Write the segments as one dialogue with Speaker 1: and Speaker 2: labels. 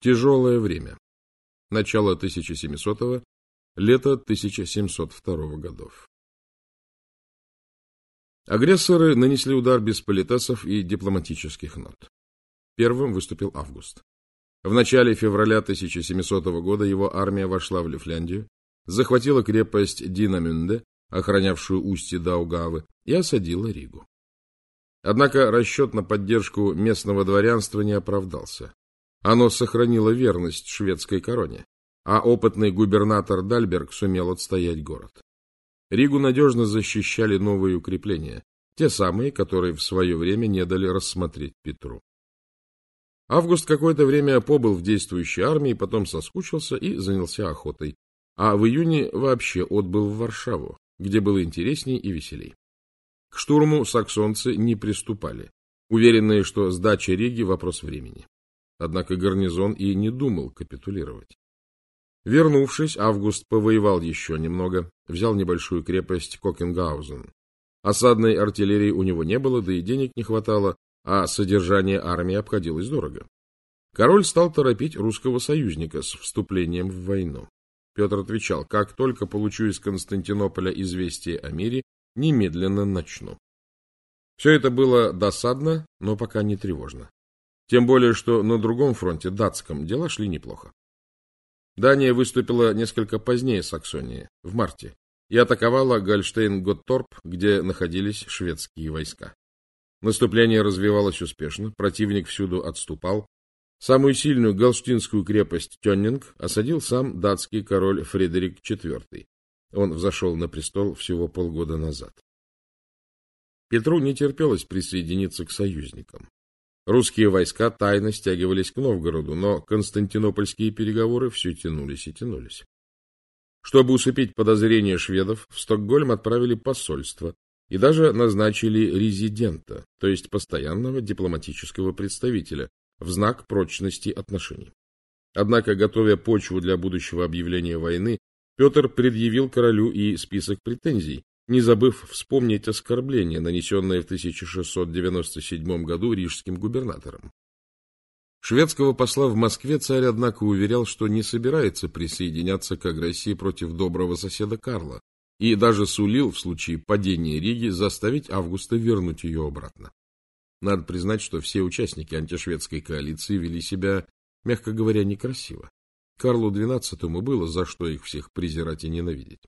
Speaker 1: Тяжелое время. Начало 1700-го, лето 1702 годов. Агрессоры нанесли удар без политесов и дипломатических нот. Первым выступил Август. В начале февраля 1700 года его армия вошла в Лифляндию, захватила крепость Динамюнде, охранявшую устье Даугавы, и осадила Ригу. Однако расчет на поддержку местного дворянства не оправдался. Оно сохранило верность шведской короне, а опытный губернатор Дальберг сумел отстоять город. Ригу надежно защищали новые укрепления, те самые, которые в свое время не дали рассмотреть Петру. Август какое-то время побыл в действующей армии, потом соскучился и занялся охотой, а в июне вообще отбыл в Варшаву, где было интересней и веселей. К штурму саксонцы не приступали, уверенные, что сдача Риги – вопрос времени. Однако гарнизон и не думал капитулировать. Вернувшись, Август повоевал еще немного, взял небольшую крепость Кокенгаузен. Осадной артиллерии у него не было, да и денег не хватало, а содержание армии обходилось дорого. Король стал торопить русского союзника с вступлением в войну. Петр отвечал, как только получу из Константинополя известие о мире, немедленно начну. Все это было досадно, но пока не тревожно. Тем более, что на другом фронте, датском, дела шли неплохо. Дания выступила несколько позднее Саксонии, в марте, и атаковала Гольштейн-Готторп, где находились шведские войска. Наступление развивалось успешно, противник всюду отступал. Самую сильную галштинскую крепость Тённинг осадил сам датский король Фредерик IV. Он взошел на престол всего полгода назад. Петру не терпелось присоединиться к союзникам. Русские войска тайно стягивались к Новгороду, но константинопольские переговоры все тянулись и тянулись. Чтобы усыпить подозрения шведов, в Стокгольм отправили посольство и даже назначили резидента, то есть постоянного дипломатического представителя, в знак прочности отношений. Однако, готовя почву для будущего объявления войны, Петр предъявил королю и список претензий, не забыв вспомнить оскорбление, нанесенное в 1697 году рижским губернатором. Шведского посла в Москве царь, однако, уверял, что не собирается присоединяться к агрессии против доброго соседа Карла и даже сулил в случае падения Риги заставить Августа вернуть ее обратно. Надо признать, что все участники антишведской коалиции вели себя, мягко говоря, некрасиво. Карлу XII было за что их всех презирать и ненавидеть.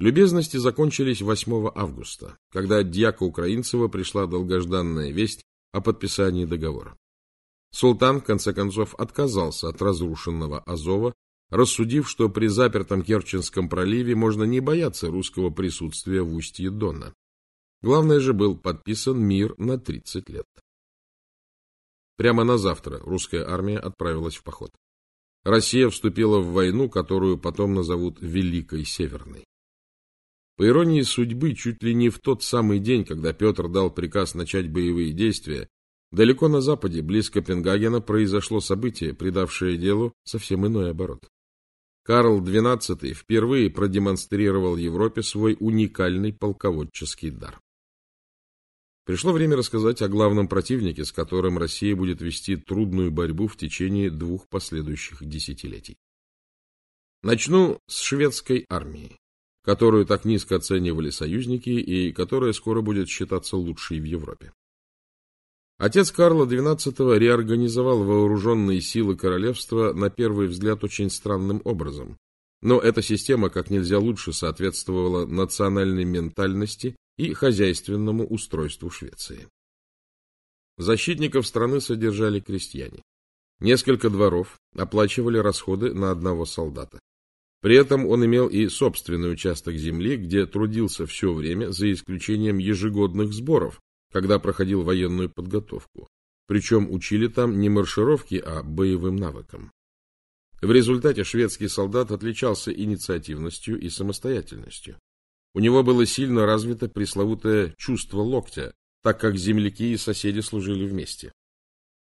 Speaker 1: Любезности закончились 8 августа, когда от дьяка Украинцева пришла долгожданная весть о подписании договора. Султан, в конце концов, отказался от разрушенного Азова, рассудив, что при запертом Керченском проливе можно не бояться русского присутствия в устье Дона. Главное же был подписан мир на 30 лет. Прямо на завтра русская армия отправилась в поход. Россия вступила в войну, которую потом назовут Великой Северной. По иронии судьбы, чуть ли не в тот самый день, когда Петр дал приказ начать боевые действия, далеко на западе, близ Копенгагена, произошло событие, придавшее делу совсем иной оборот. Карл XII впервые продемонстрировал Европе свой уникальный полководческий дар. Пришло время рассказать о главном противнике, с которым Россия будет вести трудную борьбу в течение двух последующих десятилетий. Начну с шведской армии которую так низко оценивали союзники и которая скоро будет считаться лучшей в Европе. Отец Карла XII реорганизовал вооруженные силы королевства на первый взгляд очень странным образом, но эта система как нельзя лучше соответствовала национальной ментальности и хозяйственному устройству Швеции. Защитников страны содержали крестьяне. Несколько дворов оплачивали расходы на одного солдата. При этом он имел и собственный участок земли, где трудился все время, за исключением ежегодных сборов, когда проходил военную подготовку. Причем учили там не маршировки, а боевым навыкам. В результате шведский солдат отличался инициативностью и самостоятельностью. У него было сильно развито пресловутое чувство локтя, так как земляки и соседи служили вместе.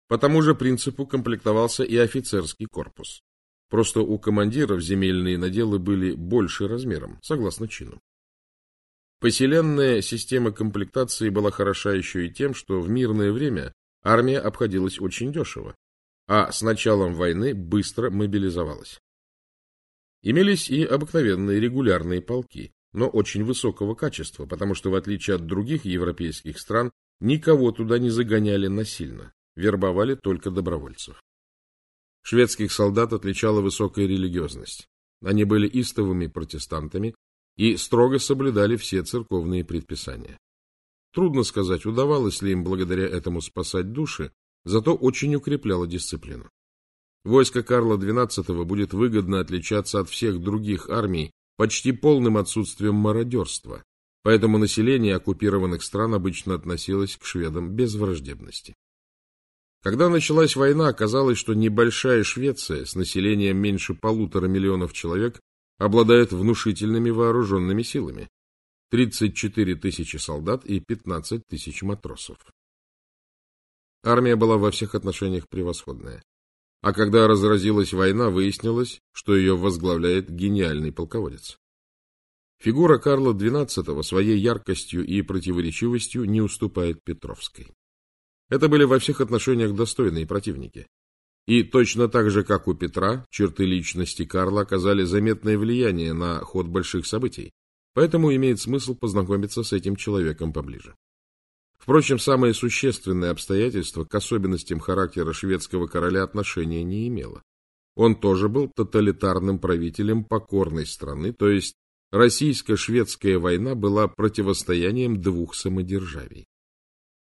Speaker 1: По тому же принципу комплектовался и офицерский корпус. Просто у командиров земельные наделы были больше размером, согласно чину. Поселенная система комплектации была хороша еще и тем, что в мирное время армия обходилась очень дешево. а с началом войны быстро мобилизовалась. Имелись и обыкновенные регулярные полки, но очень высокого качества, потому что, в отличие от других европейских стран, никого туда не загоняли насильно, вербовали только добровольцев. Шведских солдат отличала высокая религиозность. Они были истовыми протестантами и строго соблюдали все церковные предписания. Трудно сказать, удавалось ли им благодаря этому спасать души, зато очень укрепляло дисциплину. Войско Карла XII будет выгодно отличаться от всех других армий почти полным отсутствием мародерства, поэтому население оккупированных стран обычно относилось к шведам без враждебности. Когда началась война, оказалось, что небольшая Швеция с населением меньше полутора миллионов человек обладает внушительными вооруженными силами. 34 тысячи солдат и 15 тысяч матросов. Армия была во всех отношениях превосходная. А когда разразилась война, выяснилось, что ее возглавляет гениальный полководец. Фигура Карла XII своей яркостью и противоречивостью не уступает Петровской. Это были во всех отношениях достойные противники. И точно так же, как у Петра, черты личности Карла оказали заметное влияние на ход больших событий, поэтому имеет смысл познакомиться с этим человеком поближе. Впрочем, самое существенное обстоятельство к особенностям характера шведского короля отношения не имело. Он тоже был тоталитарным правителем покорной страны, то есть российско-шведская война была противостоянием двух самодержавий.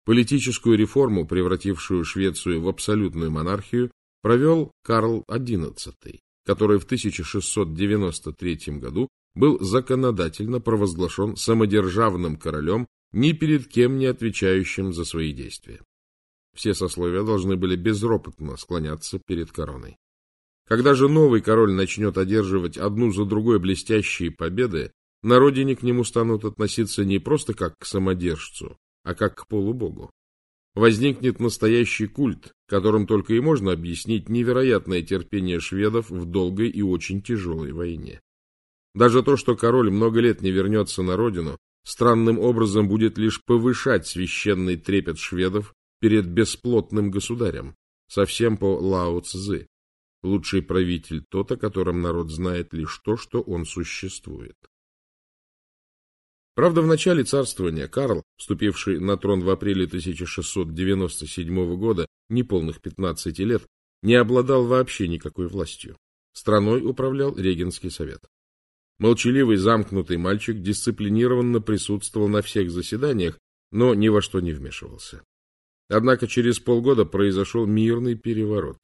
Speaker 1: Политическую реформу, превратившую Швецию в абсолютную монархию, провел Карл XI, который в 1693 году был законодательно провозглашен самодержавным королем ни перед кем не отвечающим за свои действия. Все сословия должны были безропотно склоняться перед короной. Когда же новый король начнет одерживать одну за другой блестящие победы, на родине к нему станут относиться не просто как к самодержцу, а как к полубогу. Возникнет настоящий культ, которым только и можно объяснить невероятное терпение шведов в долгой и очень тяжелой войне. Даже то, что король много лет не вернется на родину, странным образом будет лишь повышать священный трепет шведов перед бесплотным государем, совсем по Лао Цзы. Лучший правитель тот, о котором народ знает лишь то, что он существует. Правда, в начале царствования Карл, вступивший на трон в апреле 1697 года, неполных 15 лет, не обладал вообще никакой властью. Страной управлял Регенский совет. Молчаливый, замкнутый мальчик дисциплинированно присутствовал на всех заседаниях, но ни во что не вмешивался. Однако через полгода произошел мирный переворот.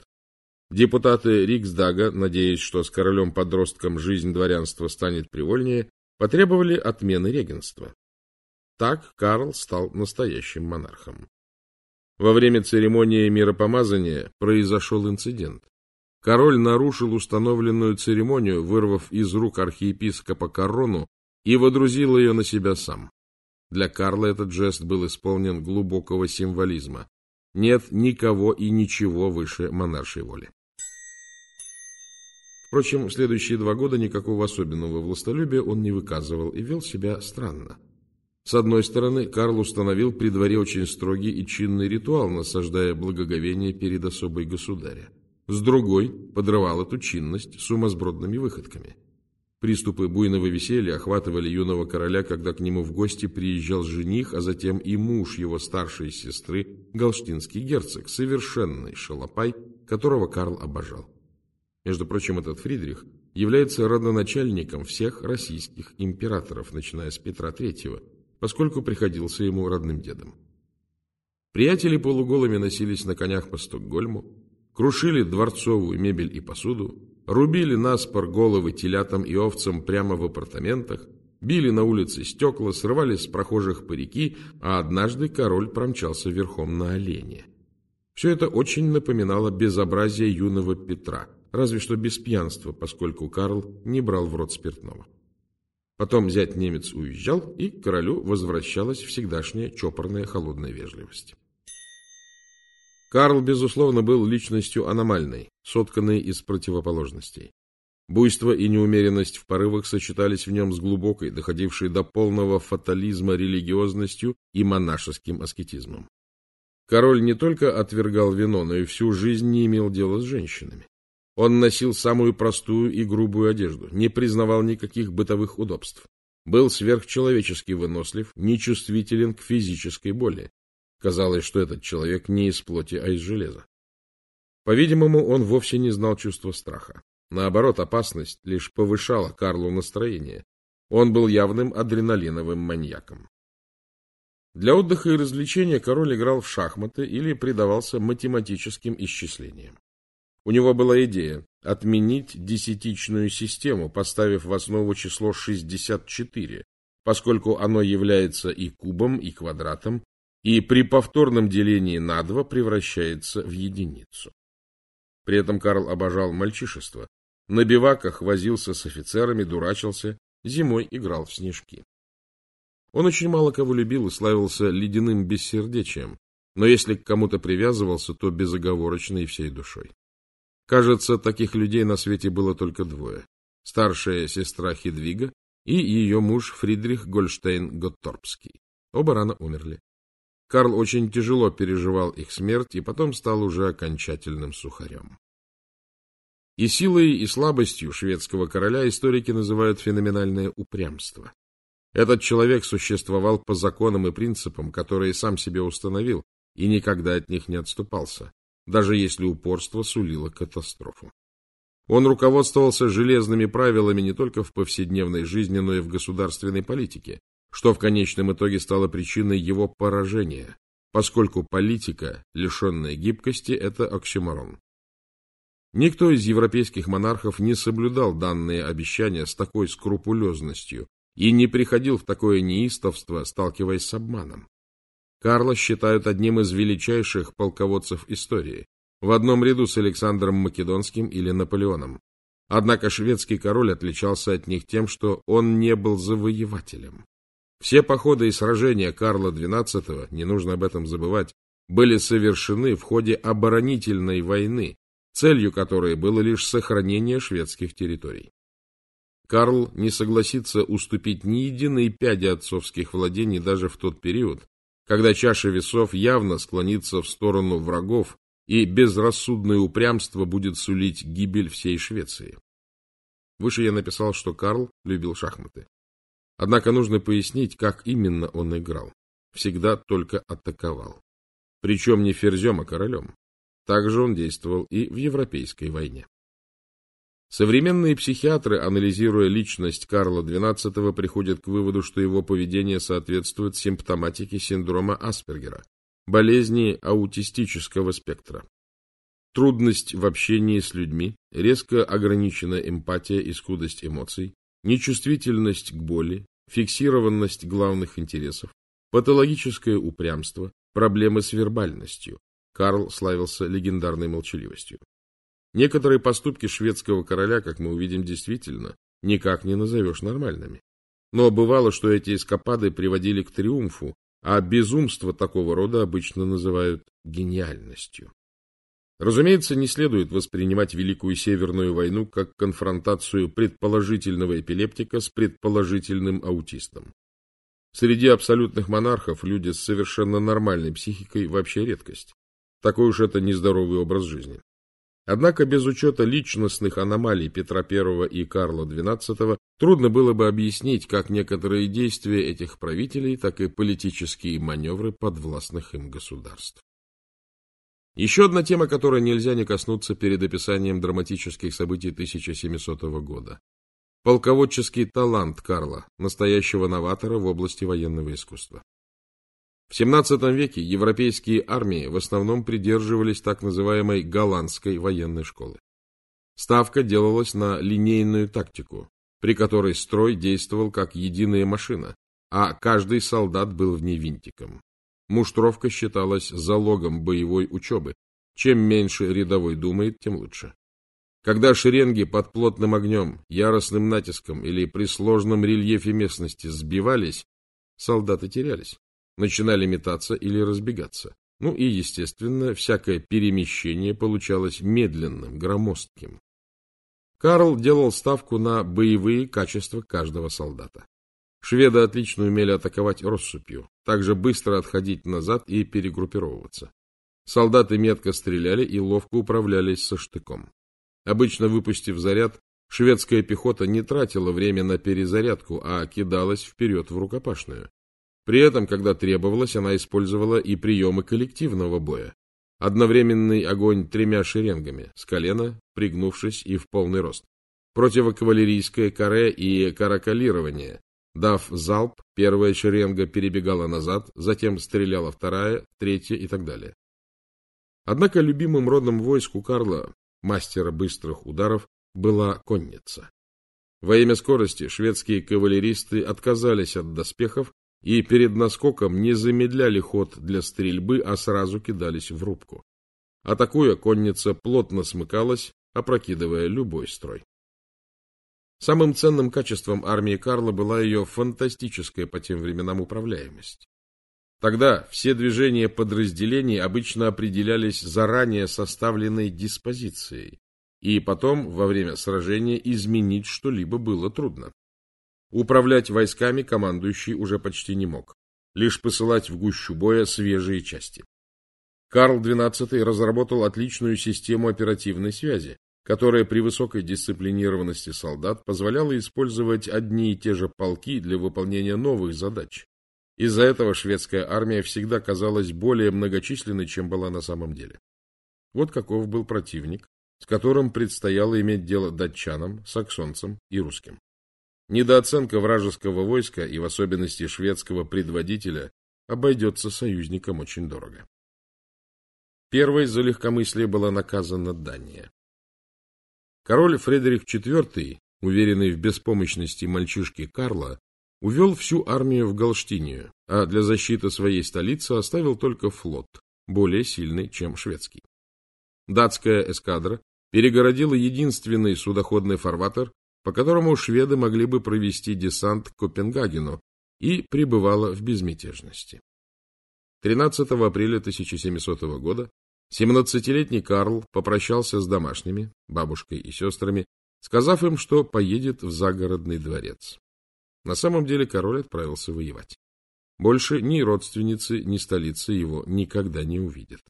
Speaker 1: Депутаты Риксдага, надеясь, что с королем-подростком жизнь дворянства станет привольнее, потребовали отмены регенства. Так Карл стал настоящим монархом. Во время церемонии миропомазания произошел инцидент. Король нарушил установленную церемонию, вырвав из рук архиепископа корону и водрузил ее на себя сам. Для Карла этот жест был исполнен глубокого символизма. Нет никого и ничего выше монаршей воли. Впрочем, следующие два года никакого особенного властолюбия он не выказывал и вел себя странно. С одной стороны, Карл установил при дворе очень строгий и чинный ритуал, насаждая благоговение перед особой государя с другой подрывал эту чинность сумасбродными выходками. Приступы буйного веселья охватывали юного короля, когда к нему в гости приезжал жених, а затем и муж его старшей сестры, галштинский герцог, совершенный шалопай, которого Карл обожал. Между прочим, этот Фридрих является родоначальником всех российских императоров, начиная с Петра III, поскольку приходился ему родным дедом. Приятели полуголыми носились на конях по Стокгольму, крушили дворцовую мебель и посуду, рубили наспор головы телятам и овцам прямо в апартаментах, били на улице стекла, срывали с прохожих парики, а однажды король промчался верхом на олене. Все это очень напоминало безобразие юного Петра, разве что без пьянства, поскольку Карл не брал в рот спиртного. Потом зять немец уезжал, и к королю возвращалась всегдашняя чопорная холодная вежливость. Карл, безусловно, был личностью аномальной, сотканной из противоположностей. Буйство и неумеренность в порывах сочетались в нем с глубокой, доходившей до полного фатализма религиозностью и монашеским аскетизмом. Король не только отвергал вино, но и всю жизнь не имел дела с женщинами. Он носил самую простую и грубую одежду, не признавал никаких бытовых удобств. Был сверхчеловечески вынослив, нечувствителен к физической боли. Казалось, что этот человек не из плоти, а из железа. По-видимому, он вовсе не знал чувства страха. Наоборот, опасность лишь повышала Карлу настроение. Он был явным адреналиновым маньяком. Для отдыха и развлечения король играл в шахматы или предавался математическим исчислениям. У него была идея отменить десятичную систему, поставив в основу число 64, поскольку оно является и кубом, и квадратом, и при повторном делении на два превращается в единицу. При этом Карл обожал мальчишество. На биваках возился с офицерами, дурачился, зимой играл в снежки. Он очень мало кого любил и славился ледяным бессердечием, но если к кому-то привязывался, то безоговорочно и всей душой. Кажется, таких людей на свете было только двое. Старшая сестра Хедвига и ее муж Фридрих Гольштейн-Готторпский. Оба рано умерли. Карл очень тяжело переживал их смерть и потом стал уже окончательным сухарем. И силой, и слабостью шведского короля историки называют феноменальное упрямство. Этот человек существовал по законам и принципам, которые сам себе установил, и никогда от них не отступался, даже если упорство сулило катастрофу. Он руководствовался железными правилами не только в повседневной жизни, но и в государственной политике, что в конечном итоге стало причиной его поражения, поскольку политика, лишенная гибкости, это оксюморон. Никто из европейских монархов не соблюдал данные обещания с такой скрупулезностью и не приходил в такое неистовство, сталкиваясь с обманом. Карла считают одним из величайших полководцев истории, в одном ряду с Александром Македонским или Наполеоном. Однако шведский король отличался от них тем, что он не был завоевателем. Все походы и сражения Карла XII, не нужно об этом забывать, были совершены в ходе оборонительной войны, целью которой было лишь сохранение шведских территорий. Карл не согласится уступить ни единой пяди отцовских владений даже в тот период, когда чаша весов явно склонится в сторону врагов и безрассудное упрямство будет сулить гибель всей Швеции. Выше я написал, что Карл любил шахматы. Однако нужно пояснить, как именно он играл. Всегда только атаковал. Причем не ферзем, а королем. Также он действовал и в Европейской войне. Современные психиатры, анализируя личность Карла XII, приходят к выводу, что его поведение соответствует симптоматике синдрома Аспергера, болезни аутистического спектра. Трудность в общении с людьми, резко ограниченная эмпатия и скудость эмоций, нечувствительность к боли, фиксированность главных интересов, патологическое упрямство, проблемы с вербальностью. Карл славился легендарной молчаливостью. Некоторые поступки шведского короля, как мы увидим, действительно никак не назовешь нормальными. Но бывало, что эти эскапады приводили к триумфу, а безумство такого рода обычно называют гениальностью. Разумеется, не следует воспринимать Великую Северную войну как конфронтацию предположительного эпилептика с предположительным аутистом. Среди абсолютных монархов люди с совершенно нормальной психикой вообще редкость. Такой уж это нездоровый образ жизни. Однако без учета личностных аномалий Петра I и Карла XII трудно было бы объяснить как некоторые действия этих правителей, так и политические маневры подвластных им государств. Еще одна тема, которой нельзя не коснуться перед описанием драматических событий 1700 года. Полководческий талант Карла, настоящего новатора в области военного искусства. В XVII веке европейские армии в основном придерживались так называемой голландской военной школы. Ставка делалась на линейную тактику, при которой строй действовал как единая машина, а каждый солдат был в ней винтиком. Муштровка считалась залогом боевой учебы. Чем меньше рядовой думает, тем лучше. Когда шеренги под плотным огнем, яростным натиском или при сложном рельефе местности сбивались, солдаты терялись, начинали метаться или разбегаться. Ну и, естественно, всякое перемещение получалось медленным, громоздким. Карл делал ставку на боевые качества каждого солдата. Шведы отлично умели атаковать россыпью, также быстро отходить назад и перегруппировываться. Солдаты метко стреляли и ловко управлялись со штыком. Обычно выпустив заряд, шведская пехота не тратила время на перезарядку, а кидалась вперед в рукопашную. При этом, когда требовалось, она использовала и приемы коллективного боя. Одновременный огонь тремя шеренгами, с колена, пригнувшись и в полный рост. Противокавалерийское каре и каракалирование. Дав залп, первая шеренга перебегала назад, затем стреляла вторая, третья и так далее. Однако любимым родом войск у Карла, мастера быстрых ударов, была конница. Во имя скорости шведские кавалеристы отказались от доспехов и перед наскоком не замедляли ход для стрельбы, а сразу кидались в рубку. Атакуя, конница плотно смыкалась, опрокидывая любой строй. Самым ценным качеством армии Карла была ее фантастическая по тем временам управляемость. Тогда все движения подразделений обычно определялись заранее составленной диспозицией, и потом, во время сражения, изменить что-либо было трудно. Управлять войсками командующий уже почти не мог, лишь посылать в гущу боя свежие части. Карл XII разработал отличную систему оперативной связи, которая при высокой дисциплинированности солдат позволяла использовать одни и те же полки для выполнения новых задач, из-за этого шведская армия всегда казалась более многочисленной, чем была на самом деле. Вот каков был противник, с которым предстояло иметь дело датчанам, саксонцам и русским. Недооценка вражеского войска и в особенности шведского предводителя обойдется союзникам очень дорого. Первой за легкомыслие была наказана Дания. Король Фредерик IV, уверенный в беспомощности мальчишки Карла, увел всю армию в Галштинию, а для защиты своей столицы оставил только флот, более сильный, чем шведский. Датская эскадра перегородила единственный судоходный фарватер, по которому шведы могли бы провести десант к Копенгагену, и пребывала в безмятежности. 13 апреля 1700 года 17-летний Карл попрощался с домашними, бабушкой и сестрами, сказав им, что поедет в загородный дворец. На самом деле король отправился воевать. Больше ни родственницы, ни столицы его никогда не увидят.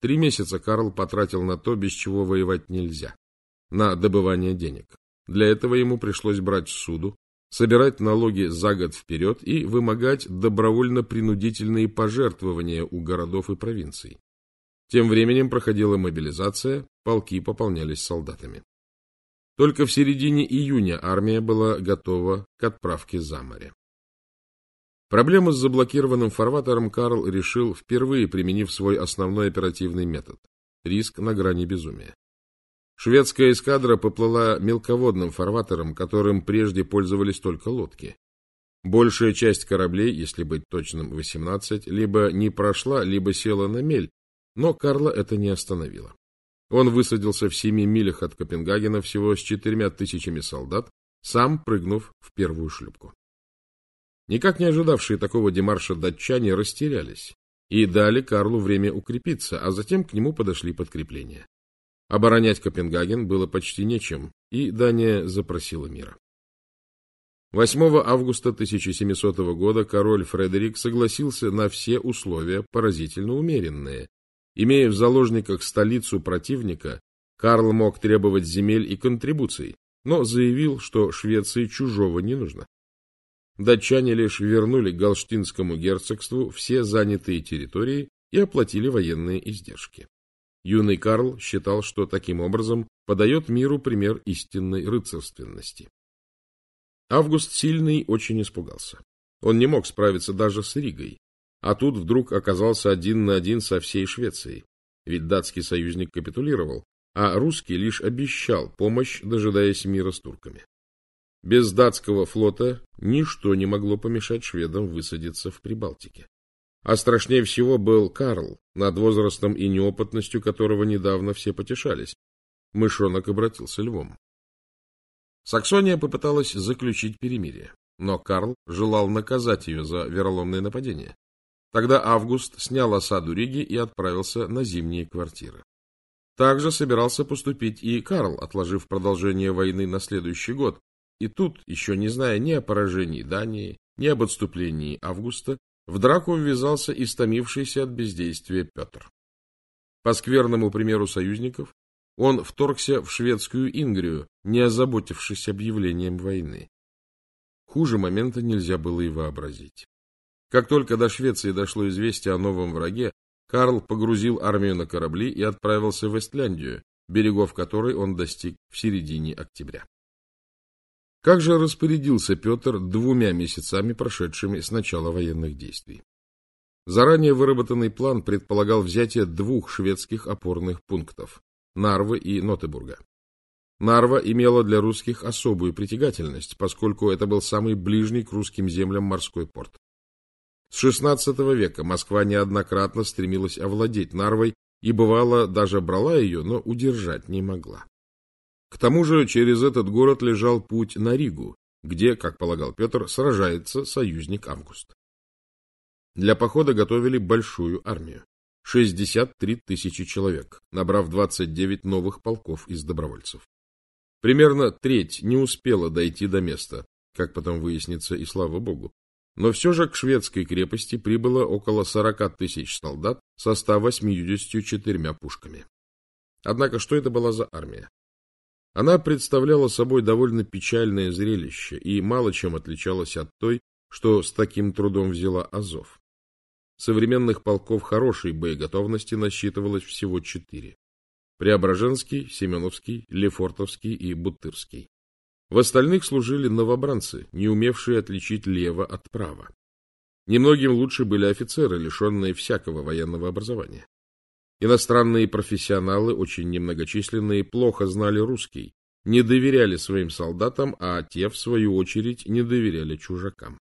Speaker 1: Три месяца Карл потратил на то, без чего воевать нельзя, на добывание денег. Для этого ему пришлось брать суду, собирать налоги за год вперед и вымогать добровольно-принудительные пожертвования у городов и провинций. Тем временем проходила мобилизация, полки пополнялись солдатами. Только в середине июня армия была готова к отправке за море. Проблему с заблокированным фарватером Карл решил, впервые применив свой основной оперативный метод – риск на грани безумия. Шведская эскадра поплыла мелководным фарватером, которым прежде пользовались только лодки. Большая часть кораблей, если быть точным 18, либо не прошла, либо села на мель, но Карла это не остановило. Он высадился в семи милях от Копенгагена всего с четырьмя тысячами солдат, сам прыгнув в первую шлюпку. Никак не ожидавшие такого демарша датчане растерялись и дали Карлу время укрепиться, а затем к нему подошли подкрепления. Оборонять Копенгаген было почти нечем, и Дания запросила мира. 8 августа 1700 года король Фредерик согласился на все условия, поразительно умеренные, Имея в заложниках столицу противника, Карл мог требовать земель и контрибуций, но заявил, что Швеции чужого не нужно. Датчане лишь вернули Галштинскому герцогству все занятые территории и оплатили военные издержки. Юный Карл считал, что таким образом подает миру пример истинной рыцарственности. Август Сильный очень испугался. Он не мог справиться даже с Ригой, а тут вдруг оказался один на один со всей Швецией. Ведь датский союзник капитулировал, а русский лишь обещал помощь, дожидаясь мира с турками. Без датского флота ничто не могло помешать шведам высадиться в Прибалтике. А страшнее всего был Карл, над возрастом и неопытностью которого недавно все потешались. Мышонок обратился львом. Саксония попыталась заключить перемирие, но Карл желал наказать ее за вероломное нападение. Тогда Август снял осаду Риги и отправился на зимние квартиры. Также собирался поступить и Карл, отложив продолжение войны на следующий год. И тут, еще не зная ни о поражении Дании, ни об отступлении Августа, в драку ввязался истомившийся от бездействия Петр. По скверному примеру союзников, он вторгся в шведскую Ингрию, не озаботившись объявлением войны. Хуже момента нельзя было и вообразить. Как только до Швеции дошло известие о новом враге, Карл погрузил армию на корабли и отправился в Эстляндию, берегов которой он достиг в середине октября. Как же распорядился Петр двумя месяцами, прошедшими с начала военных действий? Заранее выработанный план предполагал взятие двух шведских опорных пунктов – Нарвы и Нотебурга. Нарва имела для русских особую притягательность, поскольку это был самый ближний к русским землям морской порт. С XVI века Москва неоднократно стремилась овладеть Нарвой и, бывало, даже брала ее, но удержать не могла. К тому же через этот город лежал путь на Ригу, где, как полагал Петр, сражается союзник Август. Для похода готовили большую армию – 63 тысячи человек, набрав 29 новых полков из добровольцев. Примерно треть не успела дойти до места, как потом выяснится, и слава богу. Но все же к шведской крепости прибыло около 40 тысяч солдат со 184 пушками. Однако что это была за армия? Она представляла собой довольно печальное зрелище и мало чем отличалась от той, что с таким трудом взяла Азов. Современных полков хорошей боеготовности насчитывалось всего четыре. Преображенский, Семеновский, Лефортовский и Бутырский. В остальных служили новобранцы, не умевшие отличить лево от права. Немногим лучше были офицеры, лишенные всякого военного образования. Иностранные профессионалы, очень немногочисленные, плохо знали русский, не доверяли своим солдатам, а те, в свою очередь, не доверяли чужакам.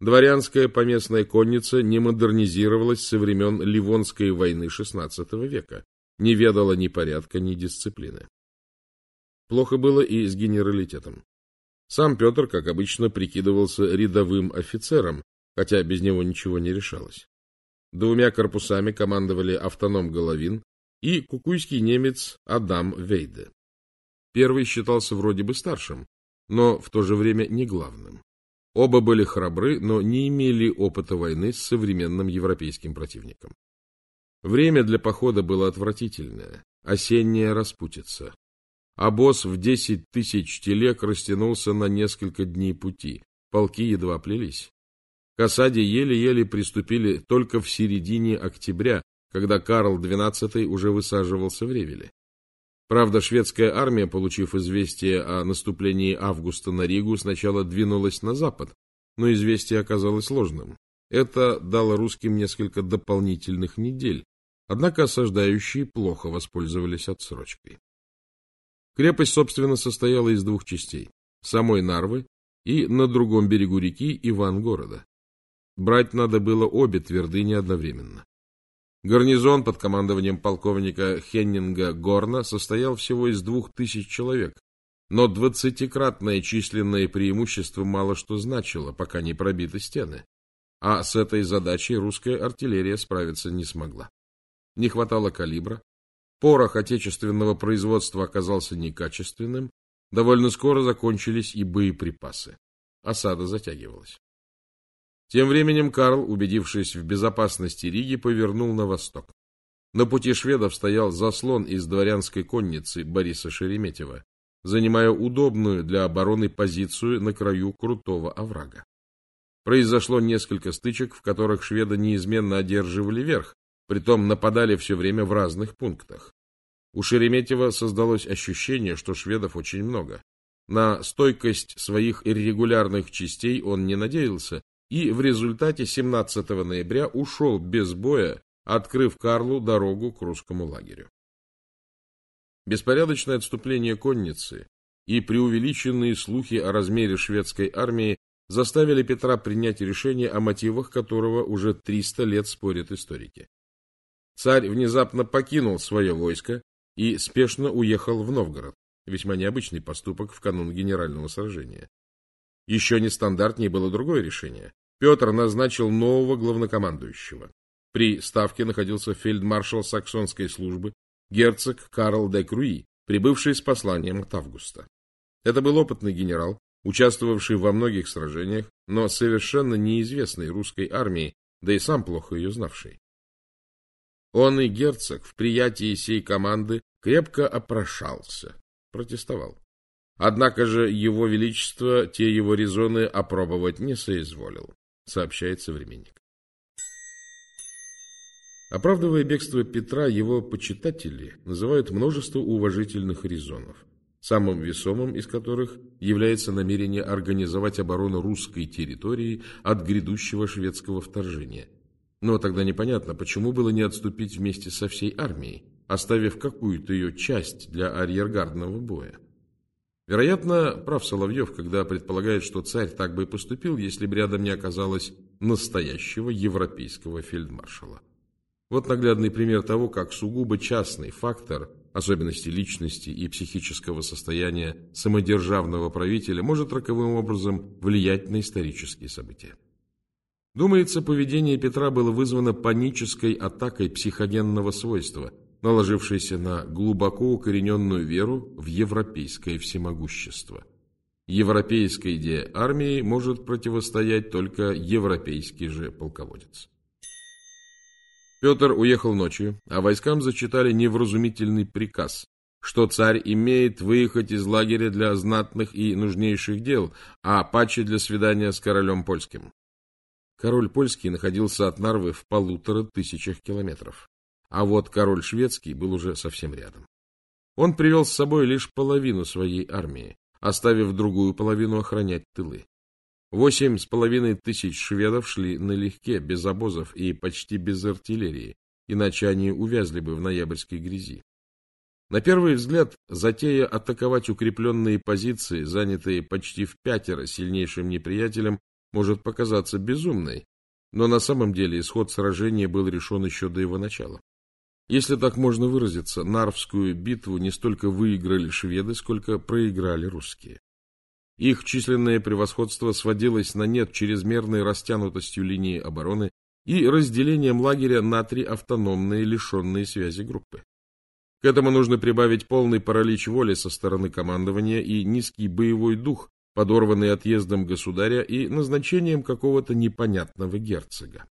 Speaker 1: Дворянская поместная конница не модернизировалась со времен Ливонской войны XVI века, не ведала ни порядка, ни дисциплины. Плохо было и с генералитетом. Сам Петр, как обычно, прикидывался рядовым офицером, хотя без него ничего не решалось. Двумя корпусами командовали автоном Головин и кукуйский немец Адам Вейде. Первый считался вроде бы старшим, но в то же время не главным. Оба были храбры, но не имели опыта войны с современным европейским противником. Время для похода было отвратительное, осенняя распутица. Обоз в десять тысяч телег растянулся на несколько дней пути, полки едва плелись. К осаде еле-еле приступили только в середине октября, когда Карл XII уже высаживался в Ревеле. Правда, шведская армия, получив известие о наступлении Августа на Ригу, сначала двинулась на запад, но известие оказалось ложным. Это дало русским несколько дополнительных недель, Однако осаждающие плохо воспользовались отсрочкой. Крепость, собственно, состояла из двух частей – самой Нарвы и на другом берегу реки Иван-города. Брать надо было обе твердыни одновременно. Гарнизон под командованием полковника Хеннинга Горна состоял всего из двух тысяч человек, но двадцатикратное численное преимущество мало что значило, пока не пробиты стены. А с этой задачей русская артиллерия справиться не смогла не хватало калибра, порох отечественного производства оказался некачественным, довольно скоро закончились и боеприпасы. Осада затягивалась. Тем временем Карл, убедившись в безопасности Риги, повернул на восток. На пути шведов стоял заслон из дворянской конницы Бориса Шереметьева, занимая удобную для обороны позицию на краю крутого оврага. Произошло несколько стычек, в которых шведы неизменно одерживали верх, Притом нападали все время в разных пунктах. У Шереметьева создалось ощущение, что шведов очень много. На стойкость своих иррегулярных частей он не надеялся, и в результате 17 ноября ушел без боя, открыв Карлу дорогу к русскому лагерю. Беспорядочное отступление конницы и преувеличенные слухи о размере шведской армии заставили Петра принять решение, о мотивах которого уже 300 лет спорят историки. Царь внезапно покинул свое войско и спешно уехал в Новгород. Весьма необычный поступок в канун генерального сражения. Еще нестандартнее было другое решение. Петр назначил нового главнокомандующего. При ставке находился фельдмаршал саксонской службы герцог Карл де Круи, прибывший с посланием от Августа. Это был опытный генерал, участвовавший во многих сражениях, но совершенно неизвестный русской армии, да и сам плохо ее знавший. Он и герцог в приятии сей команды крепко опрошался, протестовал. Однако же его величество те его резоны опробовать не соизволил, сообщает современник. Оправдывая бегство Петра, его почитатели называют множество уважительных резонов, самым весомым из которых является намерение организовать оборону русской территории от грядущего шведского вторжения. Но тогда непонятно, почему было не отступить вместе со всей армией, оставив какую-то ее часть для арьергардного боя. Вероятно, прав Соловьев, когда предполагает, что царь так бы и поступил, если бы рядом не оказалось настоящего европейского фельдмаршала. Вот наглядный пример того, как сугубо частный фактор, особенности личности и психического состояния самодержавного правителя может роковым образом влиять на исторические события. Думается, поведение Петра было вызвано панической атакой психогенного свойства – наложившийся на глубоко укорененную веру в европейское всемогущество. Европейской идее армии может противостоять только европейский же полководец. Петр уехал ночью, а войскам зачитали невразумительный приказ, что царь имеет выехать из лагеря для знатных и нужнейших дел, а паче для свидания с королем польским. Король польский находился от Нарвы в полутора тысячах километров а вот король шведский был уже совсем рядом. Он привел с собой лишь половину своей армии, оставив другую половину охранять тылы. Восемь с половиной тысяч шведов шли налегке, без обозов и почти без артиллерии, иначе они увязли бы в ноябрьской грязи. На первый взгляд, затея атаковать укрепленные позиции, занятые почти в пятеро сильнейшим неприятелем, может показаться безумной, но на самом деле исход сражения был решен еще до его начала. Если так можно выразиться, Нарвскую битву не столько выиграли шведы, сколько проиграли русские. Их численное превосходство сводилось на нет чрезмерной растянутостью линии обороны и разделением лагеря на три автономные, лишенные связи группы. К этому нужно прибавить полный паралич воли со стороны командования и низкий боевой дух, подорванный отъездом государя и назначением какого-то непонятного герцога.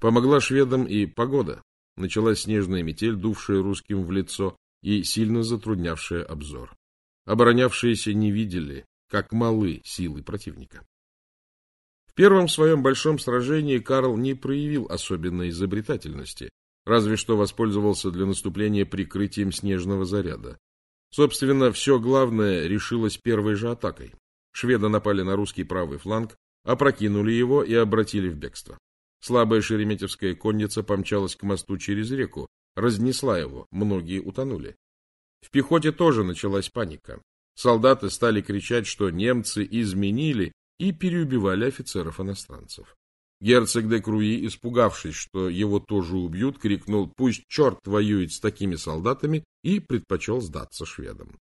Speaker 1: Помогла шведам и погода. Началась снежная метель, дувшая русским в лицо и сильно затруднявшая обзор. Оборонявшиеся не видели, как малы силы противника. В первом своем большом сражении Карл не проявил особенной изобретательности, разве что воспользовался для наступления прикрытием снежного заряда. Собственно, все главное решилось первой же атакой. Шведы напали на русский правый фланг, опрокинули его и обратили в бегство. Слабая шереметьевская конница помчалась к мосту через реку, разнесла его, многие утонули. В пехоте тоже началась паника. Солдаты стали кричать, что немцы изменили и переубивали офицеров-иностранцев. Герцог де Круи, испугавшись, что его тоже убьют, крикнул «Пусть черт воюет с такими солдатами!» и предпочел сдаться шведам.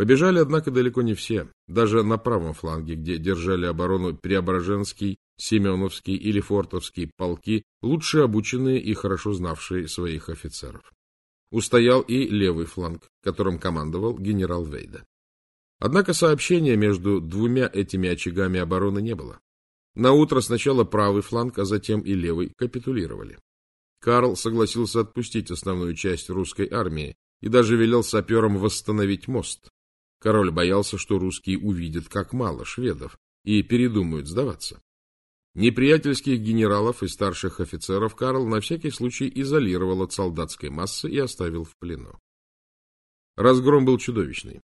Speaker 1: Побежали, однако, далеко не все. Даже на правом фланге, где держали оборону Преображенский Семеновский или Фортовский полки, лучше обученные и хорошо знавшие своих офицеров. Устоял и левый фланг, которым командовал генерал Вейда. Однако сообщения между двумя этими очагами обороны не было. На утро сначала правый фланг, а затем и левый капитулировали. Карл согласился отпустить основную часть русской армии и даже велел саперам восстановить мост. Король боялся, что русские увидят, как мало шведов, и передумают сдаваться. Неприятельских генералов и старших офицеров Карл на всякий случай изолировал от солдатской массы и оставил в плену. Разгром был чудовищный.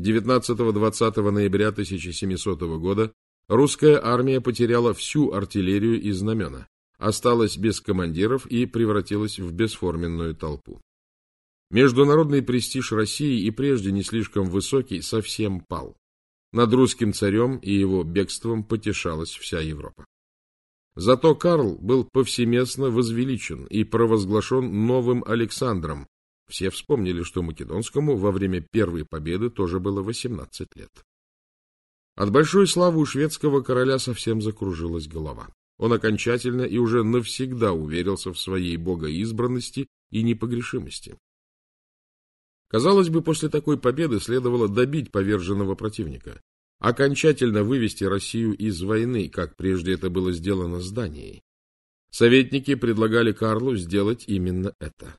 Speaker 1: 19-20 ноября 1700 года русская армия потеряла всю артиллерию и знамена, осталась без командиров и превратилась в бесформенную толпу. Международный престиж России и прежде не слишком высокий совсем пал. Над русским царем и его бегством потешалась вся Европа. Зато Карл был повсеместно возвеличен и провозглашен новым Александром. Все вспомнили, что Македонскому во время Первой Победы тоже было 18 лет. От большой славы у шведского короля совсем закружилась голова. Он окончательно и уже навсегда уверился в своей богоизбранности и непогрешимости. Казалось бы, после такой победы следовало добить поверженного противника, окончательно вывести Россию из войны, как прежде это было сделано с Данией. Советники предлагали Карлу сделать именно это.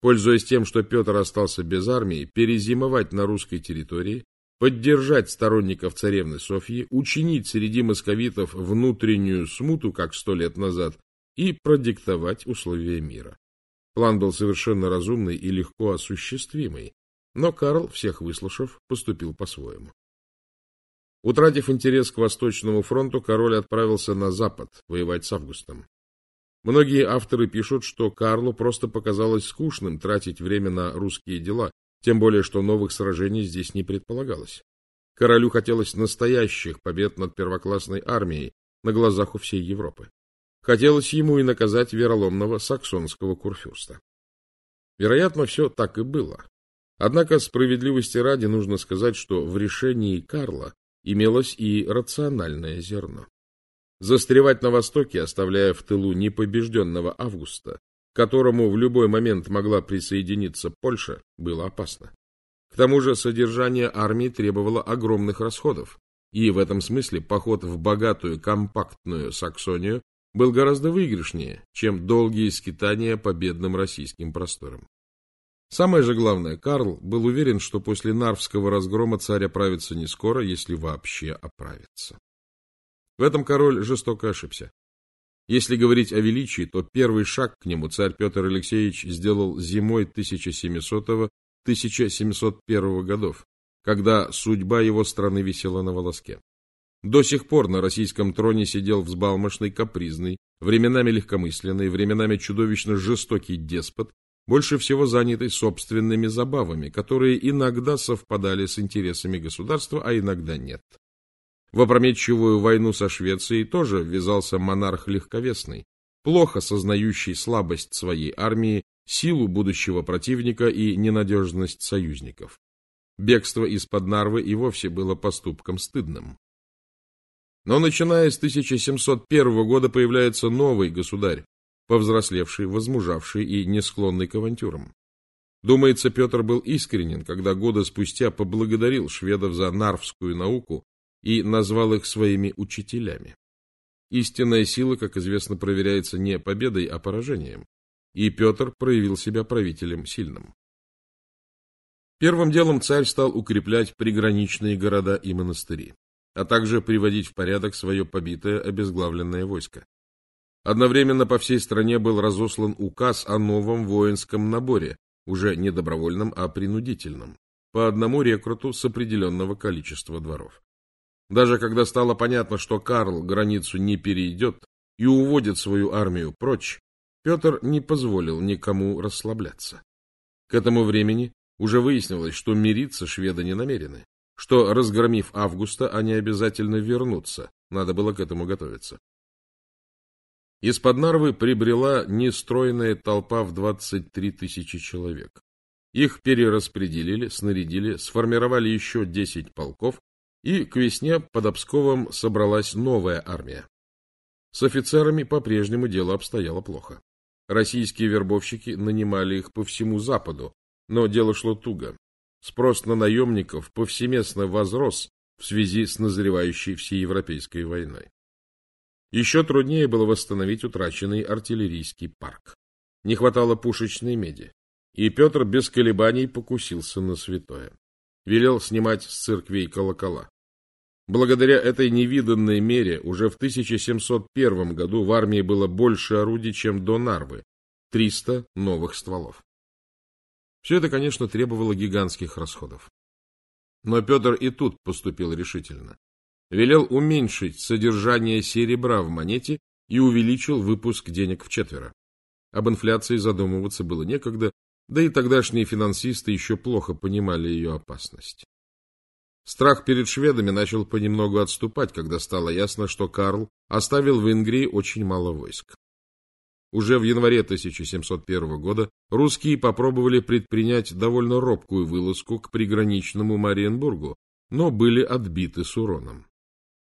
Speaker 1: Пользуясь тем, что Петр остался без армии, перезимовать на русской территории, поддержать сторонников царевны Софьи, учинить среди московитов внутреннюю смуту, как сто лет назад, и продиктовать условия мира. План был совершенно разумный и легко осуществимый, но Карл, всех выслушав, поступил по-своему. Утратив интерес к Восточному фронту, король отправился на запад воевать с Августом. Многие авторы пишут, что Карлу просто показалось скучным тратить время на русские дела, тем более, что новых сражений здесь не предполагалось. Королю хотелось настоящих побед над первоклассной армией на глазах у всей Европы. Хотелось ему и наказать вероломного саксонского курфюрста. Вероятно, все так и было. Однако справедливости ради нужно сказать, что в решении Карла имелось и рациональное зерно. Застревать на востоке, оставляя в тылу непобежденного Августа, к которому в любой момент могла присоединиться Польша, было опасно. К тому же содержание армии требовало огромных расходов, и в этом смысле поход в богатую компактную Саксонию был гораздо выигрышнее, чем долгие скитания по бедным российским просторам. Самое же главное, Карл был уверен, что после Нарвского разгрома царь оправится не скоро, если вообще оправится. В этом король жестоко ошибся. Если говорить о величии, то первый шаг к нему царь Петр Алексеевич сделал зимой 1700-1701 годов, когда судьба его страны висела на волоске. До сих пор на российском троне сидел взбалмошный, капризный, временами легкомысленный, временами чудовищно жестокий деспот, больше всего занятый собственными забавами, которые иногда совпадали с интересами государства, а иногда нет. В опрометчивую войну со Швецией тоже ввязался монарх легковесный, плохо сознающий слабость своей армии, силу будущего противника и ненадежность союзников. Бегство из-под Нарвы и вовсе было поступком стыдным. Но начиная с 1701 года появляется новый государь, повзрослевший, возмужавший и не склонный к авантюрам. Думается, Петр был искренен, когда года спустя поблагодарил шведов за нарвскую науку и назвал их своими учителями. Истинная сила, как известно, проверяется не победой, а поражением, и Петр проявил себя правителем сильным. Первым делом царь стал укреплять приграничные города и монастыри, а также приводить в порядок свое побитое обезглавленное войско. Одновременно по всей стране был разослан указ о новом воинском наборе, уже не добровольном, а принудительном, по одному рекруту с определенного количества дворов. Даже когда стало понятно, что Карл границу не перейдет и уводит свою армию прочь, Петр не позволил никому расслабляться. К этому времени уже выяснилось, что мириться шведы не намерены, что, разгромив Августа, они обязательно вернутся, надо было к этому готовиться. Из-под Нарвы прибрела нестройная толпа в 23 тысячи человек. Их перераспределили, снарядили, сформировали еще 10 полков, и к весне под Обсковом собралась новая армия. С офицерами по-прежнему дело обстояло плохо. Российские вербовщики нанимали их по всему Западу, но дело шло туго. Спрос на наемников повсеместно возрос в связи с назревающей всеевропейской войной. Еще труднее было восстановить утраченный артиллерийский парк. Не хватало пушечной меди, и Петр без колебаний покусился на святое. Велел снимать с церквей колокола. Благодаря этой невиданной мере уже в 1701 году в армии было больше орудий, чем до Нарвы – 300 новых стволов. Все это, конечно, требовало гигантских расходов. Но Петр и тут поступил решительно велел уменьшить содержание серебра в монете и увеличил выпуск денег в четверо. Об инфляции задумываться было некогда, да и тогдашние финансисты еще плохо понимали ее опасность. Страх перед шведами начал понемногу отступать, когда стало ясно, что Карл оставил в Ингрии очень мало войск. Уже в январе 1701 года русские попробовали предпринять довольно робкую вылазку к приграничному Мариенбургу, но были отбиты с уроном.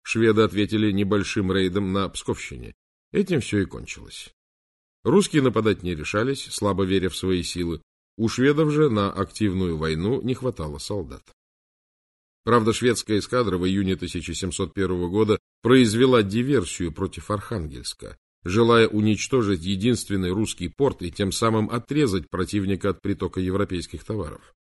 Speaker 1: Шведы ответили небольшим рейдом на Псковщине. Этим все и кончилось. Русские нападать не решались, слабо веря в свои силы. У шведов же на активную войну не хватало солдат. Правда, шведская эскадра в июне 1701 года произвела диверсию против Архангельска, желая уничтожить единственный русский порт и тем самым отрезать противника от притока европейских товаров.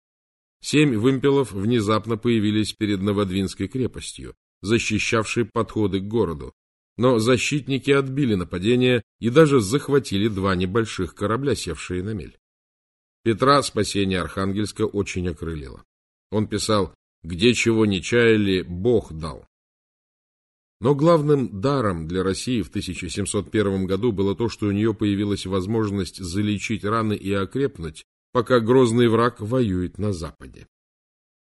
Speaker 1: Семь вымпелов внезапно появились перед Новодвинской крепостью, защищавшей подходы к городу, но защитники отбили нападение и даже захватили два небольших корабля, севшие на мель. Петра спасение Архангельска очень окрылило. Он писал «Где чего не чаяли, Бог дал». Но главным даром для России в 1701 году было то, что у нее появилась возможность залечить раны и окрепнуть, пока грозный враг воюет на Западе.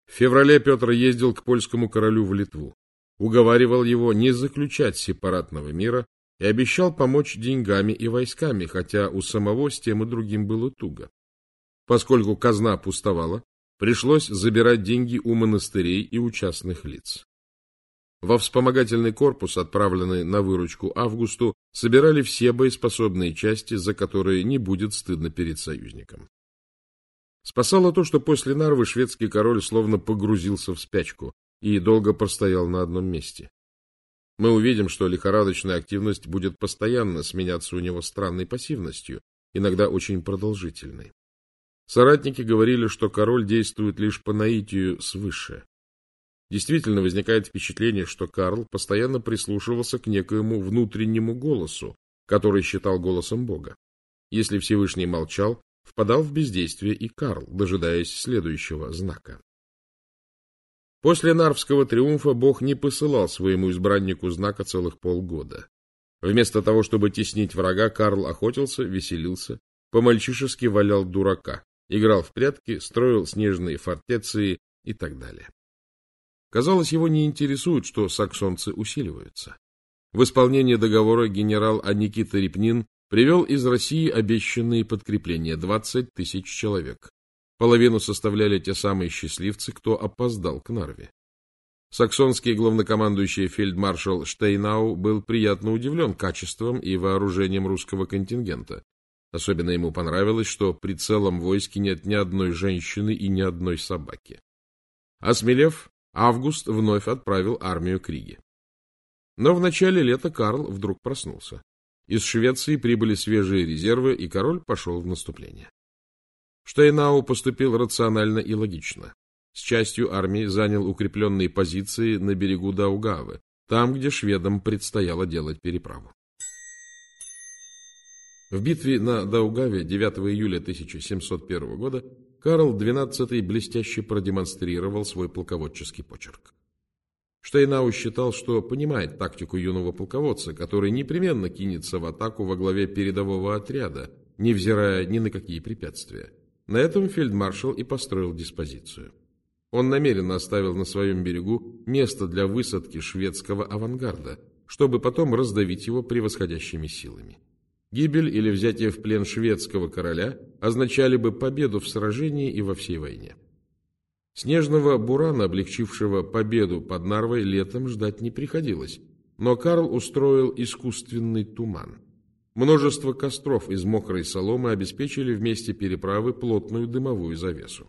Speaker 1: В феврале Петр ездил к польскому королю в Литву уговаривал его не заключать сепаратного мира и обещал помочь деньгами и войсками, хотя у самого с тем и другим было туго. Поскольку казна пустовала, пришлось забирать деньги у монастырей и у частных лиц. Во вспомогательный корпус, отправленный на выручку Августу, собирали все боеспособные части, за которые не будет стыдно перед союзником. Спасало то, что после Нарвы шведский король словно погрузился в спячку, и долго простоял на одном месте. Мы увидим, что лихорадочная активность будет постоянно сменяться у него странной пассивностью, иногда очень продолжительной. Соратники говорили, что король действует лишь по наитию свыше. Действительно возникает впечатление, что Карл постоянно прислушивался к некоему внутреннему голосу, который считал голосом Бога. Если Всевышний молчал, впадал в бездействие и Карл, дожидаясь следующего знака. После Нарвского триумфа Бог не посылал своему избраннику знака целых полгода. Вместо того, чтобы теснить врага, Карл охотился, веселился, по-мальчишески валял дурака, играл в прятки, строил снежные фортеции и так далее. Казалось, его не интересует, что саксонцы усиливаются. В исполнение договора генерал Аникита Репнин привел из России обещанные подкрепления – 20 тысяч человек. Половину составляли те самые счастливцы, кто опоздал к Нарве. Саксонский главнокомандующий фельдмаршал Штейнау был приятно удивлен качеством и вооружением русского контингента. Особенно ему понравилось, что при целом войске нет ни одной женщины и ни одной собаки. Осмелев, Август вновь отправил армию к Риге. Но в начале лета Карл вдруг проснулся. Из Швеции прибыли свежие резервы, и король пошел в наступление. Штейнау поступил рационально и логично. С частью армии занял укрепленные позиции на берегу Даугавы, там, где шведам предстояло делать переправу. В битве на Даугаве 9 июля 1701 года Карл XII блестяще продемонстрировал свой полководческий почерк. Штейнау считал, что понимает тактику юного полководца, который непременно кинется в атаку во главе передового отряда, невзирая ни на какие препятствия. На этом фельдмаршал и построил диспозицию. Он намеренно оставил на своем берегу место для высадки шведского авангарда, чтобы потом раздавить его превосходящими силами. Гибель или взятие в плен шведского короля означали бы победу в сражении и во всей войне. Снежного бурана, облегчившего победу под Нарвой, летом ждать не приходилось, но Карл устроил искусственный туман – Множество костров из мокрой соломы обеспечили вместе переправы плотную дымовую завесу.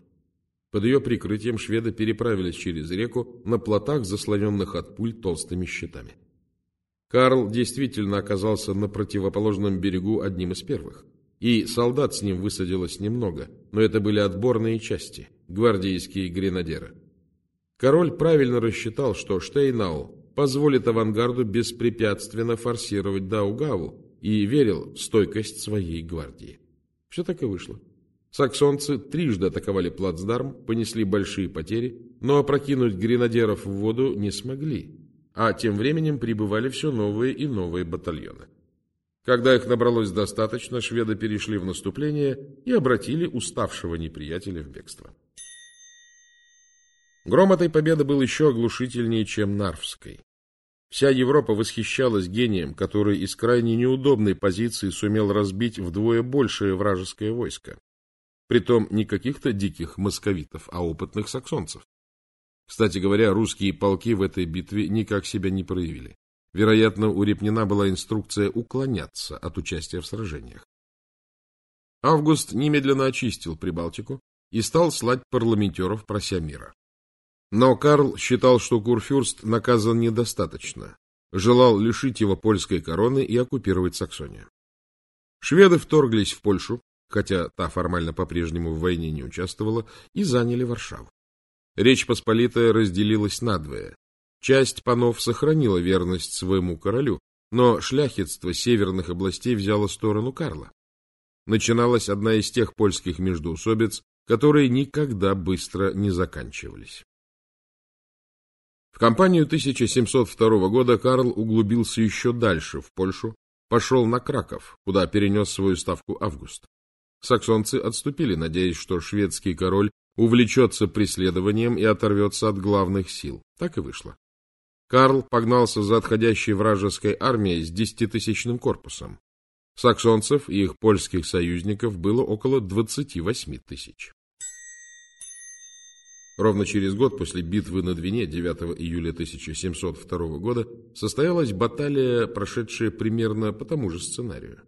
Speaker 1: Под ее прикрытием шведы переправились через реку на плотах, заслоненных от пуль толстыми щитами. Карл действительно оказался на противоположном берегу одним из первых. И солдат с ним высадилось немного, но это были отборные части, гвардейские гренадеры. Король правильно рассчитал, что Штейнау позволит авангарду беспрепятственно форсировать Даугаву, и верил в стойкость своей гвардии. Все так и вышло. Саксонцы трижды атаковали плацдарм, понесли большие потери, но опрокинуть гренадеров в воду не смогли, а тем временем прибывали все новые и новые батальоны. Когда их набралось достаточно, шведы перешли в наступление и обратили уставшего неприятеля в бегство. Гром этой победы был еще оглушительнее, чем Нарвской. Вся Европа восхищалась гением, который из крайне неудобной позиции сумел разбить вдвое большее вражеское войско. Притом не каких-то диких московитов, а опытных саксонцев. Кстати говоря, русские полки в этой битве никак себя не проявили. Вероятно, у Репнина была инструкция уклоняться от участия в сражениях. Август немедленно очистил Прибалтику и стал слать парламентеров, прося мира. Но Карл считал, что Курфюрст наказан недостаточно. желал лишить его польской короны и оккупировать Саксонию. Шведы вторглись в Польшу, хотя та формально по-прежнему в войне не участвовала, и заняли Варшаву. Речь Посполитая разделилась надвое. Часть панов сохранила верность своему королю, но шляхетство северных областей взяло сторону Карла. Начиналась одна из тех польских междоусобиц, которые никогда быстро не заканчивались. В кампанию 1702 года Карл углубился еще дальше, в Польшу, пошел на Краков, куда перенес свою ставку Август. Саксонцы отступили, надеясь, что шведский король увлечется преследованием и оторвется от главных сил. Так и вышло. Карл погнался за отходящей вражеской армией с десятитысячным корпусом. Саксонцев и их польских союзников было около 28 тысяч. Ровно через год после битвы на Двине 9 июля 1702 года состоялась баталия, прошедшая примерно по тому же сценарию.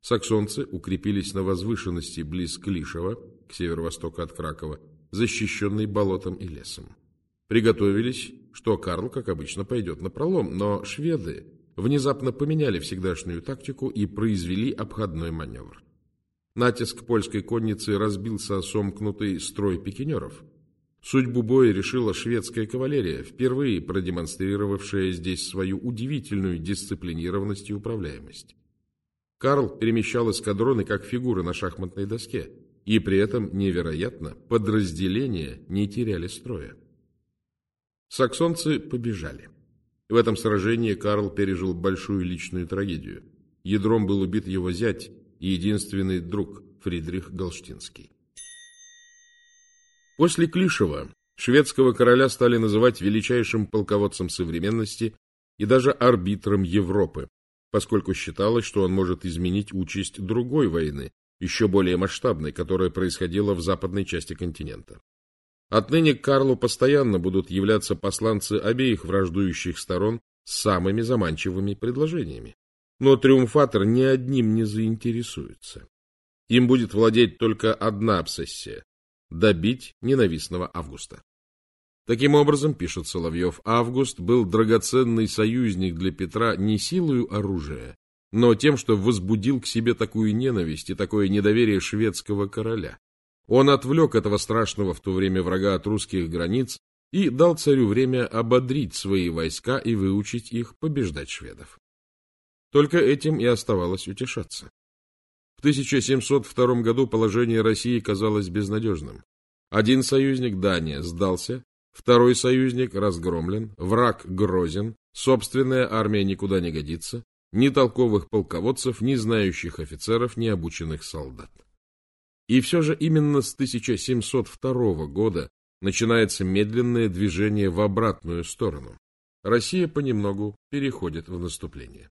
Speaker 1: Саксонцы укрепились на возвышенности близ Клишева, к северо-востоку от Кракова, защищенной болотом и лесом. Приготовились, что Карл, как обычно, пойдет на пролом, но шведы внезапно поменяли всегдашнюю тактику и произвели обходной маневр. Натиск польской конницы разбился о сомкнутый строй пикинеров – Судьбу боя решила шведская кавалерия, впервые продемонстрировавшая здесь свою удивительную дисциплинированность и управляемость. Карл перемещал эскадроны как фигуры на шахматной доске, и при этом, невероятно, подразделения не теряли строя. Саксонцы побежали. В этом сражении Карл пережил большую личную трагедию. Ядром был убит его зять и единственный друг Фридрих Галштинский. После Клишева шведского короля стали называть величайшим полководцем современности и даже арбитром Европы, поскольку считалось, что он может изменить участь другой войны, еще более масштабной, которая происходила в западной части континента. Отныне к Карлу постоянно будут являться посланцы обеих враждующих сторон с самыми заманчивыми предложениями. Но триумфатор ни одним не заинтересуется. Им будет владеть только одна обсессия добить ненавистного Августа. Таким образом, пишет Соловьев, Август был драгоценный союзник для Петра не силою оружия, но тем, что возбудил к себе такую ненависть и такое недоверие шведского короля. Он отвлек этого страшного в то время врага от русских границ и дал царю время ободрить свои войска и выучить их побеждать шведов. Только этим и оставалось утешаться. В 1702 году положение России казалось безнадежным. Один союзник, Дания, сдался, второй союзник разгромлен, враг грозен, собственная армия никуда не годится, ни толковых полководцев, ни знающих офицеров, ни обученных солдат. И все же именно с 1702 года начинается медленное движение в обратную сторону. Россия понемногу переходит в наступление.